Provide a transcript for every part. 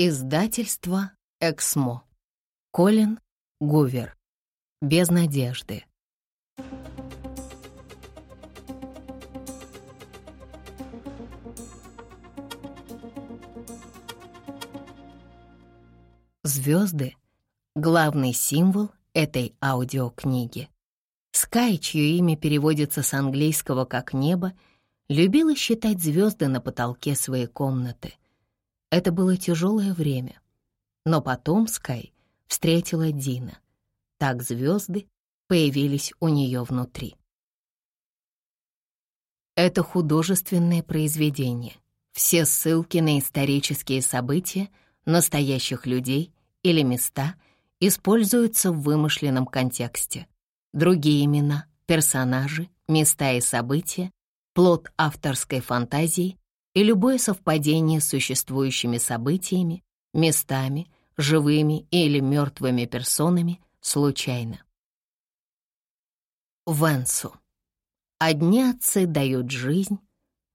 Издательство «Эксмо». Колин Гувер. Без надежды. Звезды — главный символ этой аудиокниги. Скай, чье имя переводится с английского как «небо», любила считать звезды на потолке своей комнаты — это было тяжелое время. Но потом Скай встретила Дина. Так звезды появились у нее внутри. Это художественное произведение. Все ссылки на исторические события, настоящих людей или места используются в вымышленном контексте. Другие имена, персонажи, места и события — плод авторской фантазии и любое совпадение с существующими событиями, местами, живыми или мертвыми персонами случайно. Венсу. Одни отцы дают жизнь,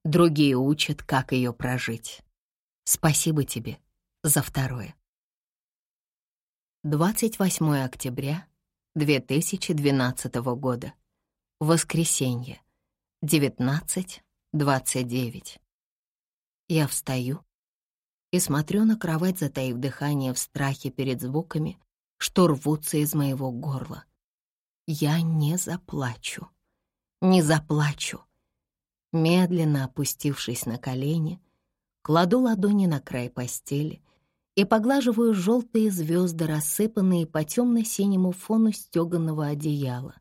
другие учат, как ее прожить. Спасибо тебе за второе. 28 октября 2012 года. Воскресенье. 19.29. Я встаю и смотрю на кровать, затаив дыхание в страхе перед звуками, что рвутся из моего горла. Я не заплачу, не заплачу. Медленно опустившись на колени, кладу ладони на край постели и поглаживаю желтые звезды, рассыпанные по темно-синему фону стеганого одеяла.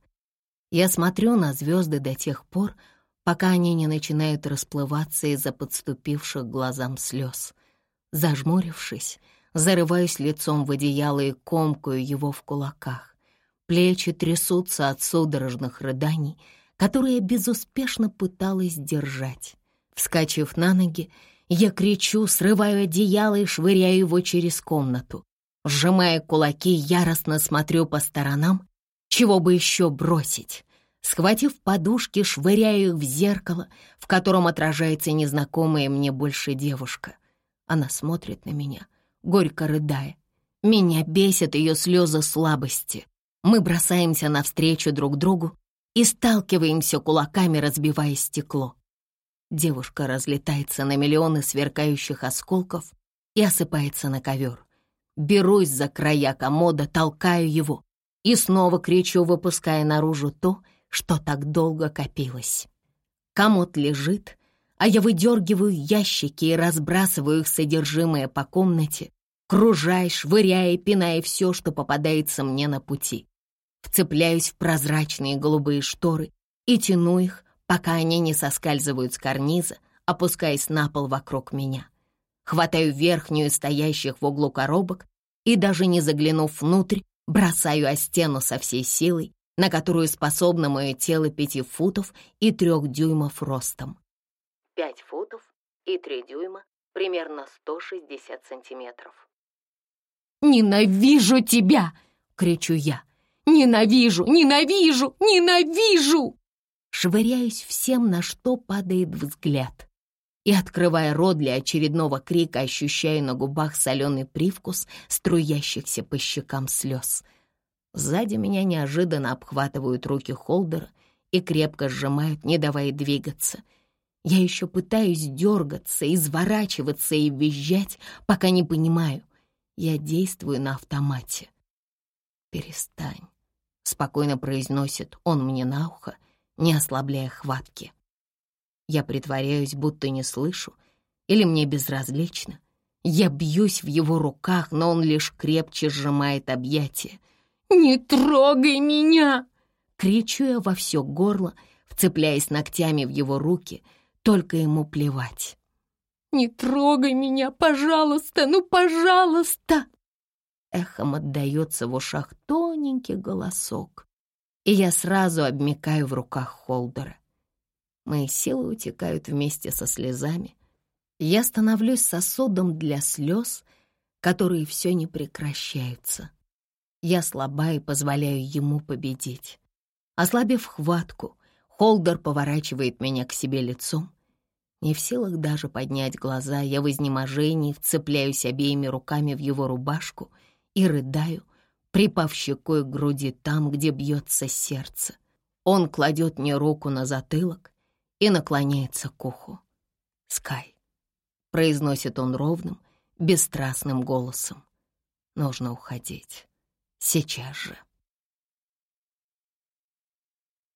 Я смотрю на звезды до тех пор, пока они не начинают расплываться из-за подступивших глазам слез. Зажмурившись, зарываюсь лицом в одеяло и комкаю его в кулаках. Плечи трясутся от судорожных рыданий, которые я безуспешно пыталась держать. Вскачив на ноги, я кричу, срываю одеяло и швыряю его через комнату. Сжимая кулаки, яростно смотрю по сторонам, чего бы еще бросить. Схватив подушки, швыряю их в зеркало, в котором отражается незнакомая мне больше девушка. Она смотрит на меня, горько рыдая. Меня бесит ее слезы слабости. Мы бросаемся навстречу друг другу и сталкиваемся кулаками, разбивая стекло. Девушка разлетается на миллионы сверкающих осколков и осыпается на ковер. Берусь за края комода, толкаю его и снова кричу, выпуская наружу то, что так долго копилось. Комод лежит, а я выдергиваю ящики и разбрасываю их содержимое по комнате, кружая, швыряя и пиная все, что попадается мне на пути. Вцепляюсь в прозрачные голубые шторы и тяну их, пока они не соскальзывают с карниза, опускаясь на пол вокруг меня. Хватаю верхнюю стоящих в углу коробок и, даже не заглянув внутрь, бросаю о стену со всей силой, на которую способно мое тело пяти футов и трех дюймов ростом. Пять футов и три дюйма, примерно 160 сантиметров. «Ненавижу тебя!» — кричу я. «Ненавижу! Ненавижу! Ненавижу!» Швыряюсь всем, на что падает взгляд. И, открывая рот для очередного крика, ощущаю на губах соленый привкус струящихся по щекам слез — Сзади меня неожиданно обхватывают руки Холдера и крепко сжимают, не давая двигаться. Я еще пытаюсь дергаться, изворачиваться и визжать, пока не понимаю. Я действую на автомате. «Перестань», — спокойно произносит он мне на ухо, не ослабляя хватки. Я притворяюсь, будто не слышу, или мне безразлично. Я бьюсь в его руках, но он лишь крепче сжимает объятия — «Не трогай меня!» Кричу я во все горло, вцепляясь ногтями в его руки, только ему плевать. «Не трогай меня, пожалуйста, ну, пожалуйста!» Эхом отдается в ушах тоненький голосок, и я сразу обмикаю в руках Холдера. Мои силы утекают вместе со слезами. Я становлюсь сосудом для слез, которые все не прекращаются. Я слаба и позволяю ему победить. Ослабив хватку, Холдер поворачивает меня к себе лицом. Не в силах даже поднять глаза, я в изнеможении вцепляюсь обеими руками в его рубашку и рыдаю, припав щекой к груди там, где бьется сердце. Он кладет мне руку на затылок и наклоняется к уху. «Скай», — произносит он ровным, бесстрастным голосом, — «нужно уходить. Сейчас же».